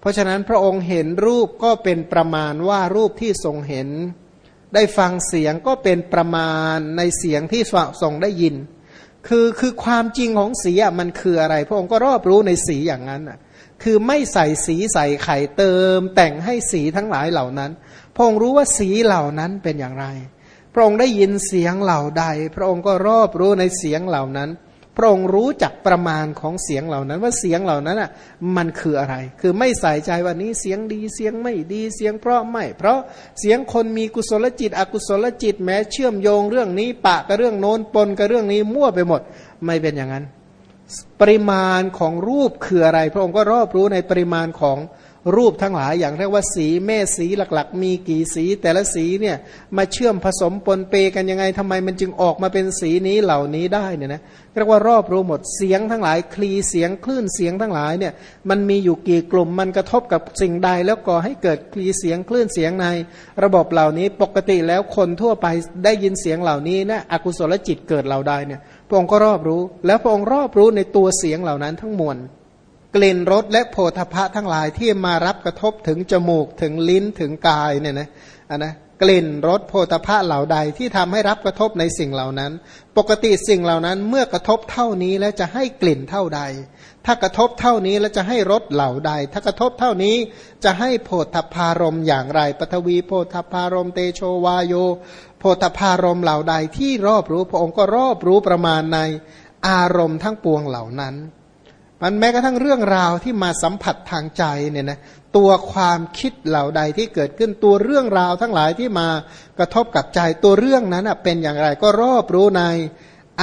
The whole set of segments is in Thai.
เพราะฉะนั้นพระองค์เห็นรูปก็เป็นประมาณว่ารูปที่ทรงเห็น ได้ฟังเสียงก็เป็นประมาณในเสียงที่ทรงได้ยิน คือคือความจริงของสีมันคืออะไร พระองค์ก็รอบรู้ในสีอย่างนั้นคือไม่ใส่สีใส่ไข่เติม แต่งให้สีทั้งหลายเหล่านั้น พระองค์รู้ว่าสีเหล่านั้นเป็นอย่างไร พระองค์ได้ยินเสียงเหล่าใด พระองค์ก็รอบรู้ในเสียงเหล่านั้น พระองค์รู้จักประมาณของเสียงเหล่านั้นว่าเสียงเหล่านั้นอะมันคืออะไร คือไม่ใส่ใจว่านี้เสียงดีเสียงไม่ดีเสียงเพราะไม่ เพราะเสียงคนมีกุศลจิต อกุศลจิตแม้เชื่อมโยงเรื่องนี้ปะกับเรื่องโน้นปนกับเรื่องนี้มั่วไปหมด ไม่เป็นอย่างนั้น ปริมาณของรูปคืออะไร พระองค์ก็รอบรู้ในปริมาณของ รูปทั้งหลายอย่างเรียกว่าสีเมสีหลักๆ มีกี่สีแต่ละสีเนี่ยมาเชื่อมผสมปนเปกันยังไงทำไมมันจึงออกมาเป็นสีนี้เหล่านี้ได้เนี่ยนะเรียกว่ารอบรู้หมดเสียงทั้งหลายคลีเสียงคลื่นเสียงทั้งหลายเนี่ยมันมีอยู่กี่กลุ่มมันกระทบกับสิ่งใด แล้วก่อให้เกิดคลีเสียงคลื่นเสียงใน ระบบเหล่านี้ปกติแล้วคนทั่วไปได้ยินเสียงเหล่านี้นะอกุศลจิตเกิดเหล่าใดเนี่ยพระองค์ก็รอบรู้ แล้วพระองค์รอบรู้ในตัวเสียงเหล่านั้นทั้งมวล กลิ่นรสและโผฏฐะทั้งหลายที่มารับกระทบถึงจมูกถึงลิ้นถึงกายเนี่ยนะอันนะกลิ่นรสโผฏฐะเหล่าใดที่ทำให้รับกระทบในสิ่งเหล่านั้น ปกติสิ่งเหล่านั้นเมื่อกระทบเท่านี้แล้วจะให้กลิ่นเท่าใด ถ้ากระทบเท่านี้แล้วจะให้รสเหล่าใด ถ้ากระทบเท่านี้จะให้โผฏฐารมอย่างไรปฐวีโผฏฐารมเตโชวาโยโผฏฐารมเหล่าใดที่รอบรู้พระองค์ก็รอบรู้ประมาณในอารมณ์ทั้งปวงเหล่านั้น มันแม้กระทั่งเรื่องราวที่มาสัมผัสทางใจเนี่ยนะตัวความคิดเหล่าใดที่เกิดขึ้นตัวเรื่องราวทั้งหลายที่มากระทบกับใจตัวเรื่องนั้นเป็นอย่างไรก็รอบรู้ใน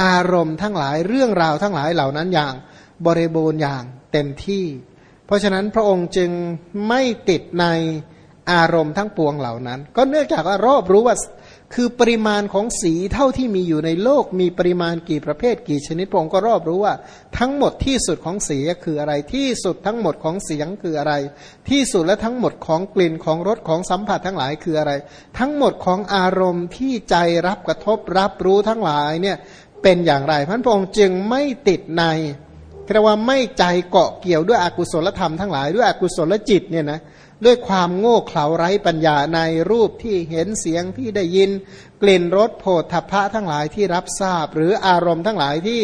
อารมณ์ทั้งหลายเรื่องราวทั้งหลายเหล่านั้นอย่างบริบูรณ์อย่างเต็มที่ เพราะฉะนั้นพระองค์จึงไม่ติดในอารมณ์ทั้งปวงเหล่านั้น ก็เนื่องจากว่ารอบรู้ว่า คือปริมาณของสีเท่าที่มีอยู่ในโลก มีปริมาณกี่ประเภทกี่ชนิดพระองค์ก็รอบรู้ว่า ทั้งหมดที่สุดของสีคืออะไรที่สุดทั้งหมดของเสียงคืออะไร ที่สุดและทั้งหมดของกลิ่นของรสของสัมผัสทั้งหลายคืออะไร ทั้งหมดของอารมณ์ที่ใจรับกระทบรับรู้ทั้งหลายเนี่ยเป็นอย่างไรพระองค์จึงไม่ติดในเรียกว่าไม่ใจเกาะเกี่ยวด้วยอกุศลธรรมทั้งหลายด้วยอกุศลจิตเนี่ยนะ ด้วยความโง่เขลาไร้ปัญญาในรูปที่เห็นเสียงที่ได้ยิน กลิ่นรสโผฏฐัพพะทั้งหลายที่รับทราบ หรืออารมณ์ทั้งหลายที่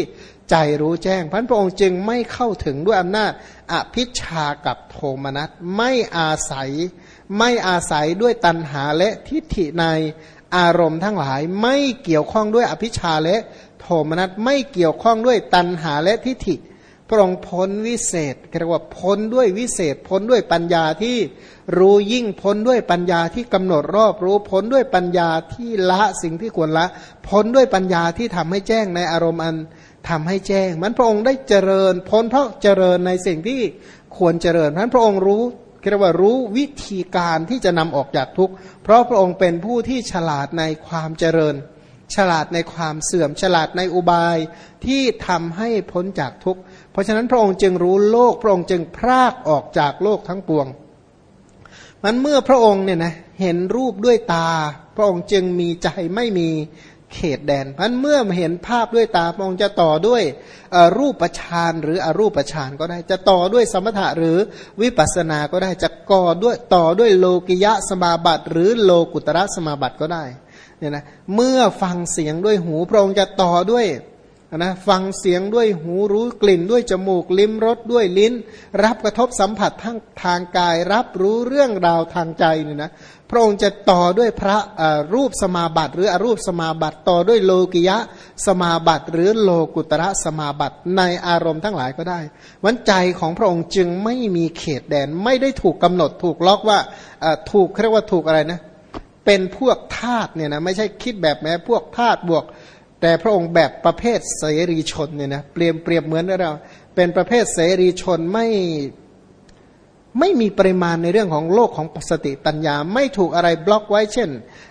ใจรู้แจ้งพันพระองค์จึงไม่เข้าถึงด้วยอำนาจอภิชากับโทมนัสไม่อาศัย ไม่อาศัยด้วยตัณหาและทิฏฐิในอารมณ์ทั้งหลายไม่เกี่ยวข้องด้วยอภิชาและโทมนัสไม่เกี่ยวข้องด้วยตัณหาและทิฏฐิ ระองค์พ้นวิเศษเรียกว่าพ้นด้วยวิเศษ พ้นด้วยปัญญาที่รู้ยิ่งพ้นด้วยปัญญาที่กำหนดรอบรู้พ้นด้วยปัญญาที่ละสิ่งที่ควรละ พ้นด้วยปัญญาที่ทำให้แจ้งในอารมณ์อันทำให้แจ้ง มันพระองค์ได้เจริญ พ้นเพราะเจริญในสิ่งที่ควรเจริญเพราะพระองค์รู้เรียกว่ารู้วิธีการที่จะนำออกจากทุกข์เพราะพระองค์เป็นผู้ที่ฉลาดในความเจริญ ฉลาดในความเสื่อม ฉลาดในอุบายที่ทำให้พ้นจากทุกข์ เพราะฉะนั้นพระองค์จึงรู้โลกพระองค์จึงพรากออกจากโลกทั้งปวงมันเมื่อพระองค์เนี่ยนะเห็นรูปด้วยตา พระองค์จึงมีใจไม่มีเขตแดนมันเมื่อเห็นภาพด้วยตาพระองค์จะต่อด้วยรูปฌานหรืออรูปฌานก็ได้ จะต่อด้วยสมถะหรือวิปัสสนาก็ได้จะก่อด้วยต่อด้วยโลกิยะสมาบัติหรือโลกุตระสมาบัติก็ได้เนี่ยนะเมื่อฟังเสียงด้วยหูพระองค์จะต่อด้วย นะฟังเสียงด้วยหูรู้กลิ่นด้วยจมูกลิ้มรสด้วยลิ้น รับกระทบสัมผัสทั้งทางกาย รับรู้เรื่องราวทางใจเนี่ยนะพระองค์จะต่อด้วยพระรูปสมาบัติหรืออรูปสมาบัติต่อด้วยโลกิยะสมาบัติหรือโลกุตระสมาบัติในอารมณ์ทั้งหลายก็ได้วันใจของพระองค์จึงไม่มีเขตแดนไม่ได้ถูกกำหนดถูกล็อกว่าถูกเรียกว่าถูกอะไรนะเป็นพวกทาตุเนี่ยนะไม่ใช่คิดแบบแม้พวกทาตุบวก แต่พระองค์แบบประเภทเสรีชนเนี่ยนะเปรียบเปรียบเหมือนเรา เป็นประเภทเสรีชนไม่ไม่มีปริมาณในเรื่องของโลกของสติปัญญา ไม่ถูกอะไรบล็อกไว้เช่น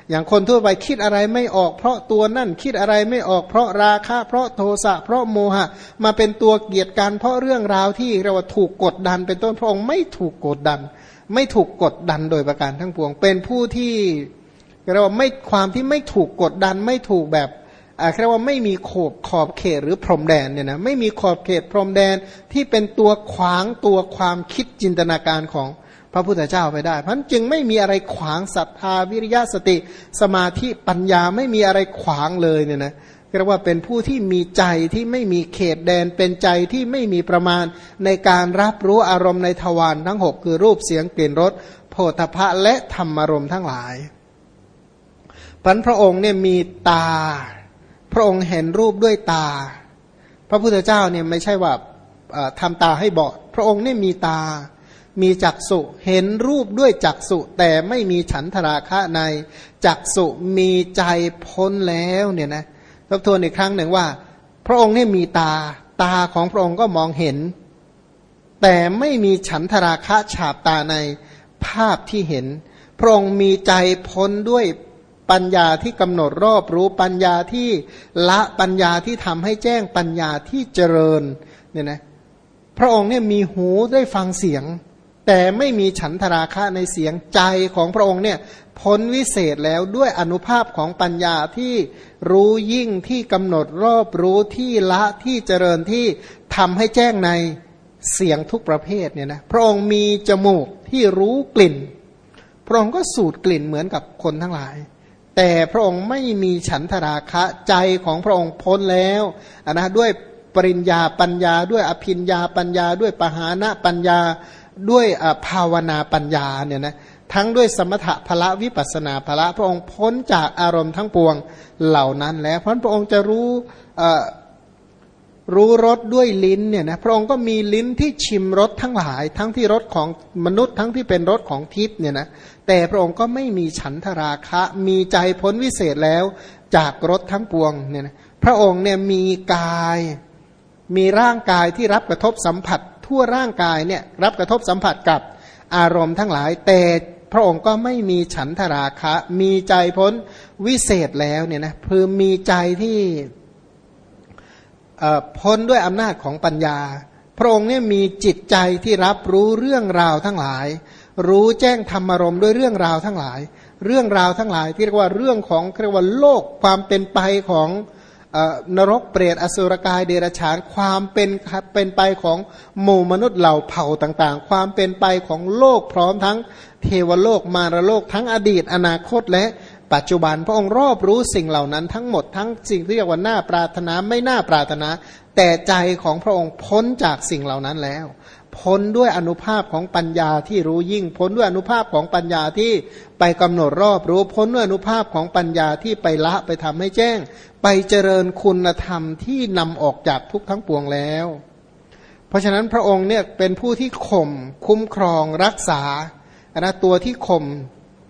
อย่างคนทั่วไปคิดอะไรไม่ออกเพราะตัวนั่นคิดอะไรไม่ออกเพราะราคะเพราะโทสะเพราะโมหะ มาเป็นตัวเกียรติการเพราะเรื่องราวที่เราว่าถูกกดดัน เป็นต้นพระองค์ไม่ถูกกดดัน ไม่ถูกกดดันโดยประการทั้งปวง เป็นผู้ที่เรียกว่าไม่ความที่ไม่ถูกกดดันไม่ถูกแบบ เรียกว่าไม่มีขอบขอบเขตหรือพรมแดนเนี่ยนะไม่มีขอบเขตพรมแดนที่เป็นตัวขวางตัวความคิดจินตนาการของพระพุทธเจ้าไปได้ เพราะจึงไม่มีอะไรขวางศรัทธาวิริยะสติ สมาธิปัญญาไม่มีอะไรขวางเลยเนี่ยนะเรียกว่าเป็นผู้ที่มีใจที่ไม่มีเขตแดนเป็นใจที่ไม่มีประมาณในการรับรู้อารมณ์ในทวารทั้งหกคือรูปเสียงกลิ่นรสโผฏฐะและธรรมารมณ์ทั้งหลายพันพระองค์เนี่ยมีตา พระองค์เห็นรูปด้วยตา พระพุทธเจ้าเนี่ยไม่ใช่ว่าทำตาให้บอด พระองค์เนี่ยมีตา มีจักสุเห็นรูปด้วยจักสุแต่ไม่มีฉันทราคะใน จักสุมีใจพ้นแล้วเนี่ยนะทบทวนอีกครั้งหนึ่งว่า พระองค์เนี่ยมีตา ตาของพระองค์ก็มองเห็น แต่ไม่มีฉันทราคะฉาบตาในภาพที่เห็น พระองค์มีใจพ้นด้วย ปัญญาที่กำหนดรอบรู้ปัญญาที่ละปัญญาที่ทำให้แจ้งปัญญาที่เจริญเนี่ยนะพระองค์เนี่ยมีหูได้ฟังเสียง แต่ไม่มีฉันทราคะในเสียงใจของพระองค์เนี่ยพ้นวิเศษแล้วด้วยอนุภาพของปัญญาที่รู้ยิ่งที่กำหนดรอบรู้ที่ละที่เจริญที่ทำให้แจ้งในเสียงทุกประเภทเนี่ยนะพระองค์มีจมูกที่รู้กลิ่น พระองค์ก็สูดกลิ่นเหมือนกับคนทั้งหลาย แต่พระองค์ไม่มีฉันทราคะใจของพระองค์พ้นแล้วนะด้วยปริญญาปัญญา ด้วยอภิญญาปัญญา ด้วยปหานะปัญญาด้วยภาวนาปัญญาเนี่ยนะทั้งด้วยสมถะพละวิปัสนาพละ พระองค์พ้นจากอารมณ์ทั้งปวงเหล่านั้นแล้วเพราะพระองค์จะรู้ รู้รสด้วยลิ้นเนี่ยนะพระองค์ก็มีลิ้นที่ชิมรสทั้งหลาย ทั้งที่รสของมนุษย์ทั้งที่เป็นรสของทิพย์เนี่ยนะแต่พระองค์ก็ไม่มีฉันทราคะ มีใจพ้นวิเศษแล้วจากรสทั้งปวงเนี่ยนะพระองค์เนี่ยมีกาย มีร่างกายที่รับกระทบสัมผัส ทั่วร่างกายเนี่ยรับกระทบสัมผัสกับอารมณ์ทั้งหลาย แต่พระองค์ก็ไม่มีฉันทราคะ มีใจพ้นวิเศษแล้วเนี่ยนะคือมีใจที่ พ้นด้วยอำนาจของปัญญา พระองค์เนี่ยมีจิตใจที่รับรู้เรื่องราวทั้งหลาย รู้แจ้งธรรมารมด้วยเรื่องราวทั้งหลาย เรื่องราวทั้งหลายที่เรียกว่าเรื่องของเรียกว่าโลกความเป็นไปของนรกเปรตอสุรกายเดรัจฉานความเป็นเป็นไปของหมู่มนุษย์เหล่าเผ่าต่างๆ ความเป็นไปของโลกพร้อมทั้งเทวโลกมารโลกทั้งอดีตอนาคตและ ปัจจุบันพระองค์รอบรู้สิ่งเหล่านั้นทั้งหมดทั้งสิ่งที่เรียกว่าน่าปรารถนาไม่น่าปรารถนา แต่ใจของพระองค์พ้นจากสิ่งเหล่านั้นแล้ว พ้นด้วยอนุภาพของปัญญาที่รู้ยิ่ง พ้นด้วยอนุภาพของปัญญาที่ไปกำหนดรอบรู้ พ้นด้วยอนุภาพของปัญญาที่ไปละไปทำให้แจ้ง ไปเจริญคุณธรรมที่นำออกจากทุกทั้งปวงแล้ว เพราะฉะนั้นพระองค์เนี่ยเป็นผู้ที่ข่มคุ้มครองรักษานะตัวที่ข่ม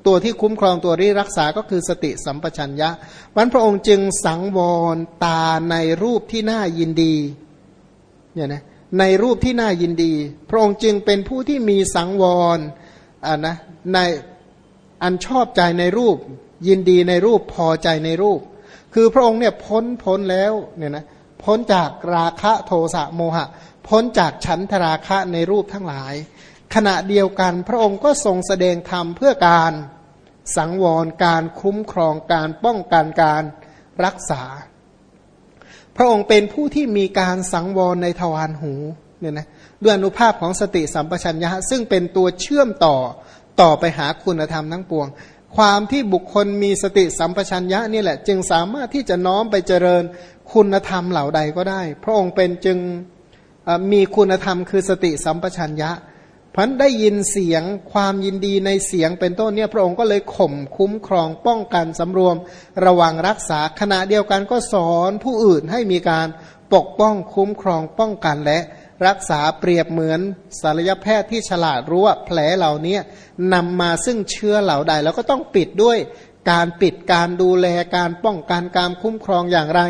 ตัวที่คุ้มครองตัวที่รักษาก็คือสติสัมปชัญญะวันพระองค์จึงสังวรตาในรูปที่น่ายินดีเนี่ยนะในรูปที่น่ายินดี พระองค์จึงเป็นผู้ที่มีสังวรอ่านะในอันชอบใจในรูป ยินดีในรูปพอใจในรูป คือพระองค์เนี่ยพ้นพ้นแล้วเนี่ยนะพ้นจากราคะโทสะโมหะ พ้นจากฉันทราคะในรูปทั้งหลาย ขณะเดียวกันพระองค์ก็ทรงแสดงธรรมเพื่อการสังวรการคุ้มครองการป้องกันการรักษา พระองค์เป็นผู้ที่มีการสังวรในทวารหูเนี่ยนะด้วยอนุภาพของสติสัมปชัญญะซึ่งเป็นตัวเชื่อมต่อต่อไปหาคุณธรรมทั้งปวง ความที่บุคคลมีสติสัมปชัญญะนี่แหละ จึงสามารถที่จะน้อมไปเจริญคุณธรรมเหล่าใดก็ได้ พระองค์เป็นจึงมีคุณธรรมคือสติสัมปชัญญะ พันได้ยินเสียงความยินดีในเสียงเป็นต้นเนี่ยพระองค์ก็เลยข่มคุ้มครองป้องกันสำรวม ระวังรักษาขณะเดียวกันก็สอนผู้อื่นให้มีการปกป้องคุ้มครองป้องกันและรักษาเปรียบเหมือนศัลยแพทย์ที่ฉลาดรู้ว่าแผลเหล่านี้นำมาซึ่งเชื้อเหล่าใด แล้วก็ต้องปิดด้วยการปิดการดูแลการป้องกันการคุ้มครองอย่างไร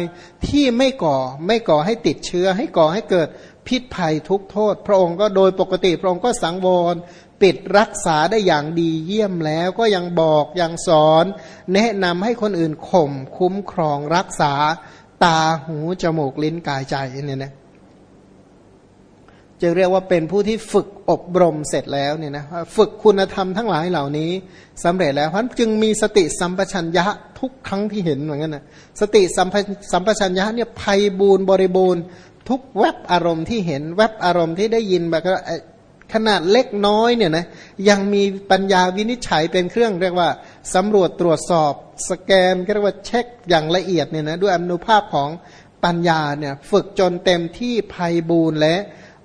ที่ไม่ก่อไม่ก่อให้ติดเชื้อให้ก่อให้เกิด พิษภัยทุกโทษ พระองค์ก็โดยปกติพระองค์ก็สังวร ปิดรักษาได้อย่างดีเยี่ยมแล้วก็ยังบอกยังสอน แนะนำให้คนอื่นข่มคุ้มครองรักษาตาหูจมูกลิ้นกายใจเนี่ยนะจะเรียกว่าเป็นผู้ที่ฝึกอบรมเสร็จแล้วเนี่ยนะฝึกคุณธรรมทั้งหลายเหล่านี้สำเร็จแล้วเพราะจึงมีสติสัมปชัญญะทุกครั้งที่เห็นเหมือนกันนะสติสัมปชัญญะเนี่ยภัยบูนบริบูรณ์ ทุกแวบอารมณ์ที่เห็นแวบอารมณ์ที่ได้ยินแบบขนาดเล็กน้อยเนี่ยนะยังมีปัญญาวินิจฉัยเป็นเครื่องเรียกว่าสำรวจตรวจสอบ สแกนเรียกว่าเช็คอย่างละเอียดเนี่ยนะด้วยอนุภาพของปัญญาเนี่ยฝึกจนเต็มที่ภัยบูรณ์และ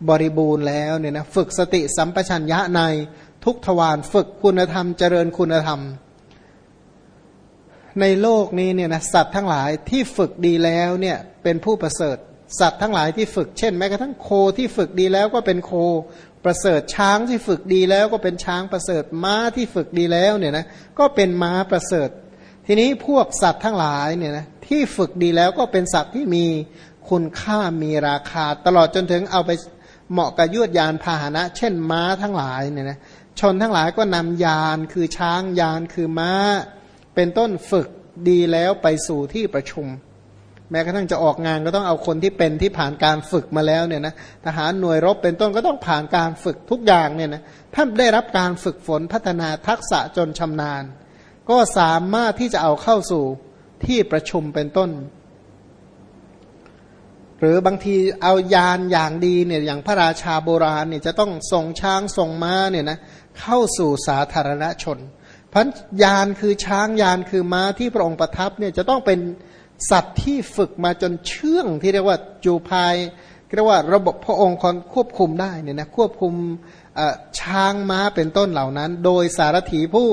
บริบูรณ์แล้วเนี่ยนะฝึกสติสัมปชัญญะในทุกทวารฝึกคุณธรรมเจริญคุณธรรม ในโลกนี้เนี่ยนะสัตว์ทั้งหลายที่ฝึกดีแล้วเนี่ยเป็นผู้ประเสริฐ สัตว์ทั้งหลายที่ฝึกเช่นแม้กระทั่งโคที่ฝึกดีแล้วก็เป็นโคประเสริฐช้างที่ฝึกดีแล้วก็เป็นช้างประเสริฐม้าที่ฝึกดีแล้วเนี่ยนะก็เป็นม้าประเสริฐ ทีนี้พวกสัตว์ทั้งหลายเนี่ยนะที่ฝึกดีแล้วก็เป็นสัตว์ที่มีคุณค่ามีราคา ตลอดจนถึงเอาไปเหมาะกับยวดยานพาหนะ เช่นม้าทั้งหลายเนี่ยนะชนทั้งหลายก็นำยานคือช้างยานคือม้า เป็นต้นฝึกดีแล้วไปสู่ที่ประชุม แม้กระทั่งจะออกงานก็ต้องเอาคนที่เป็นที่ผ่านการฝึกมาแล้วเนี่ยนะทหารหน่วยรบเป็นต้นก็ต้องผ่านการฝึกทุกอย่างเนี่ยนะท่าได้รับการฝึกฝนพัฒนาทักษะจนชำนาญ ก็สามารถที่จะเอาเข้าสู่ที่ประชุมเป็นต้น หรือบางทีเอายานอย่างดีเนี่ยอย่างพระราชาโบราณเนี่ยจะต้องส่งช้างส่งม้าเนี่ยนะเข้าสู่สาธารณชนพันยานคือช้างยานคือม้าที่พระองค์ประทับเนี่ยจะต้องเป็น สัตว์ที่ฝึกมาจนเชื่องที่เรียกว่าจูพายเรียกว่าระบบพระองค์ควบคุมได้เนี่ยนะควบคุมช้างม้าเป็นต้นเหล่านั้น โดยสารถีผู้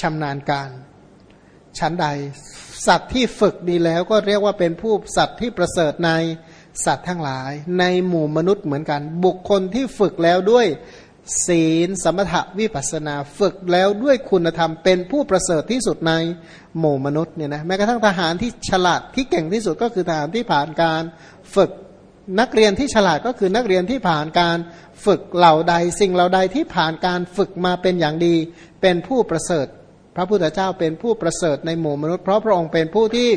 ชำนาญการชั้นใด สัตว์ที่ฝึกดีแล้วก็เรียกว่าเป็นผู้สัตว์ที่ประเสริฐในสัตว์ทั้งหลาย ในหมู่มนุษย์เหมือนกัน บุคคลที่ฝึกแล้วด้วย ศีลสมถะวิปัสนาฝึกแล้วด้วยคุณธรรมเป็นผู้ประเสริฐที่สุดในหมู่มนุษย์เนี่ยนะแม้กระทั่งทหารที่ฉลาดที่เก่งที่สุดก็คือทหารที่ผ่านการฝึกนักเรียนที่ฉลาดก็คือนักเรียนที่ผ่านการฝึกเหล่าใด สิ่งเหล่าใดที่ผ่านการฝึกมาเป็นอย่างดี เป็นผู้ประเสริฐ พระพุทธเจ้าเป็นผู้ประเสริฐในหมู่มนุษย์เพราะพระองค์เป็นผู้ที่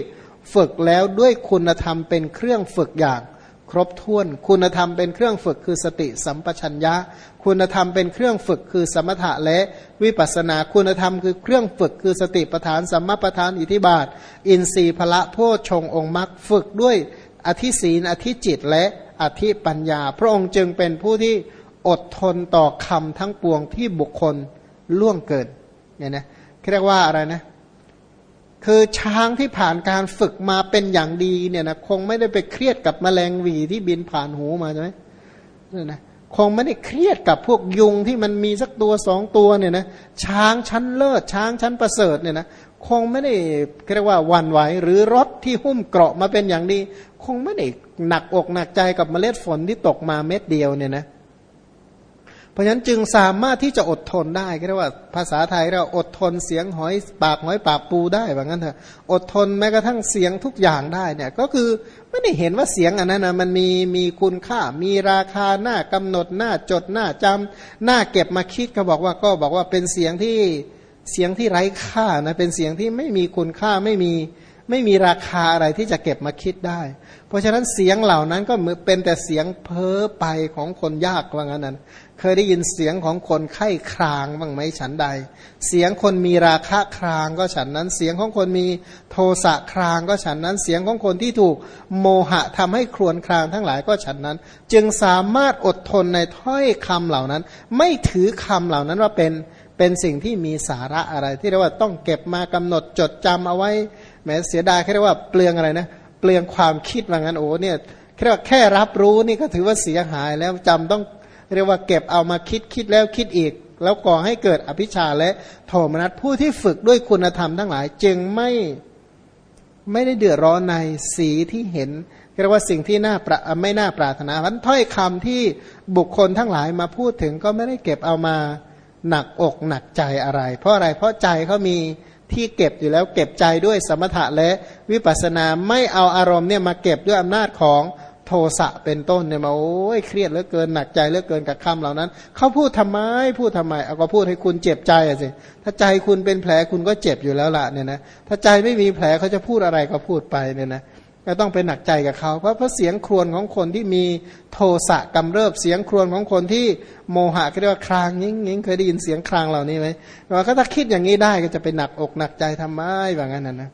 ฝึกแล้วด้วยคุณธรรมเป็นเครื่องฝึกอย่าง ครบถ้วน คุณธรรมเป็นเครื่องฝึกคือสติสัมปชัญญะ คุณธรรมเป็นเครื่องฝึกคือสมถะและวิปัสนา คุณธรรมคือเครื่องฝึกคือสติปทานสัมมาปทานอิทิบาท อินทรีย์พละโพชงองค์มรรคฝึกด้วยอธิศีนอธิจิตและอธิปัญญา พระองค์จึงเป็นผู้ที่อดทนต่อคำทั้งปวงที่บุคคลล่วงเกินเนี่ยนะเรียกว่าอะไรนะ คือช้างที่ผ่านการฝึกมาเป็นอย่างดีเนี่ยนะคงไม่ได้ไปเครียดกับแมลงวีที่บินผ่านหูมาใช่ไหมนี่นะคงไม่ได้เครียดกับพวกยุงที่มันมีสักตัวสองตัวเนี่ยนะช้างชั้นเลิศช้างชั้นประเสริฐเนี่ยนะคงไม่ได้เรียกว่าวันไหวหรือรถที่หุ้มเกราะมาเป็นอย่างดี คงไม่ได้หนักอกหนักใจกับเมล็ดฝนที่ตกมาเม็ดเดียวเนี่ยนะเราะฉะนั้นจึงสามารถที่จะอดทนได้ก็เรียกว่าภาษาไทยเราอดทนเสียงหอยปากหอยปากปูได้แบบนั้นเถอะอดทนแม้กระทั่งเสียงทุกอย่างได้เนี่ยก็คือไม่ได้เห็นว่าเสียงอันนั้นนะมันมีมีคุณค่า มีราคาหน้ากำหนดหน้าจดหน้าจำหน้าเก็บมาคิดก็บอกว่าก็บอกว่าเป็นเสียงที่เสียงที่ไร้ค่านะเป็นเสียงที่ไม่มีคุณค่าไม่มี ไม่มีราคาอะไรที่จะเก็บมาคิดได้ เพราะฉะนั้นเสียงเหล่านั้นก็เป็นแต่เสียงเพ้อไปของคนยากว่างั้นนั้นเคยได้ยินเสียงของคนไข้ครางบ้างไหมฉันใด เสียงคนมีราคะครางก็ฉันนั้น เสียงของคนมีโทสะครางก็ฉันนั้น เสียงของคนที่ถูกโมหะทำให้ครวญครางทั้งหลายก็ฉันนั้น จึงสามารถอดทนในถ้อยคำเหล่านั้น ไม่ถือคำเหล่านั้นว่าเป็นเป็นสิ่งที่มีสาระอะไรที่เรียกว่าต้องเก็บมากำหนดจดจำเอาไว้ แม้เสียดายแค่เรียกว่าเปลืองอะไรนะ เปลืองความคิดว่างั้นโอ้เนี่ยแค่แค่รับรู้นี่ก็ถือว่าเสียหายแล้วจำต้องเรียกว่าเก็บเอามาคิดคิดแล้วคิดอีก แล้วก่อให้เกิดอภิชาและโทมนัสผู้ที่ฝึกด้วยคุณธรรมทั้งหลาย จึงไม่ไม่ได้เดือดร้อนในสีที่เห็นเรียกว่าสิ่งที่น่าประไม่น่าปรารถนาพันถ้อยคำที่บุคคลทั้งหลายมาพูดถึงก็ไม่ได้เก็บเอามาหนักอกหนักใจอะไร เพราะอะไรเพราะใจเขามี ที่เก็บอยู่แล้วเก็บใจด้วยสมถะและวิปัสนาไม่เอาอารมณ์เนี่ยมาเก็บด้วยอำนาจของโทสะเป็นต้นเนี่ยมาโอ้ยเครียดเหลือเกินหนักใจเหลือเกินกับคำเหล่านั้น เขาพูดทำไมพูดทำไมเอาก็พูดให้คุณเจ็บใจอะสิ ถ้าใจคุณเป็นแผลคุณก็เจ็บอยู่แล้วล่ะเนี่ยนะถ้าใจไม่มีแผลเขาจะพูดอะไรก็พูดไปเนี่ยนะ ก็ต้องไปหนักใจกับเขาเพราะเพราะเสียงครวญของคนที่มีโทสะกำเริบเสียงครวญของคนที่โมหะเรียกว่าครางยิ่งยิ่งเคยได้ยินเสียงครางเหล่านี้ไหมเราก็ถ้าคิดอย่างนี้ได้ก็จะไปหนักอกหนักใจทำไมแบบนั้นนะ